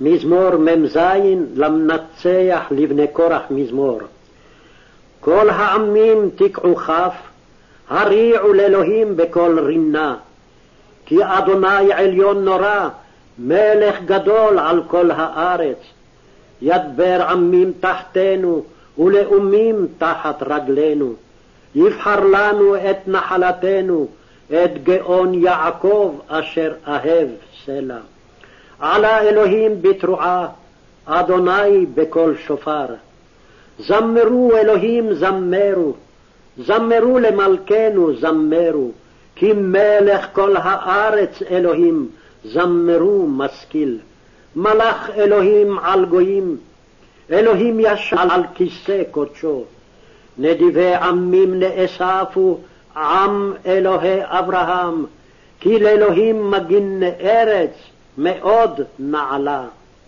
מזמור מ"ז למנצח לבני קורח מזמור. כל העמים תקעו כף, הריעו לאלוהים בקול רינה. כי אדוני עליון נורא, מלך גדול על כל הארץ. ידבר עמים תחתנו, ולאומים תחת רגלינו. יבחר לנו את נחלתנו, את גאון יעקב אשר אהב סלע. עלה אלוהים בתרועה, אדוני בקול שופר. זמרו אלוהים זמרו, זמרו למלכנו זמרו, כי מלך כל הארץ אלוהים, זמרו משכיל. מלך אלוהים על גויים, אלוהים ישב על כיסא קודשו. נדיבי עמים נאספו, עם אלוהי אברהם, כי לאלוהים מגין ארץ מאוד נעלה.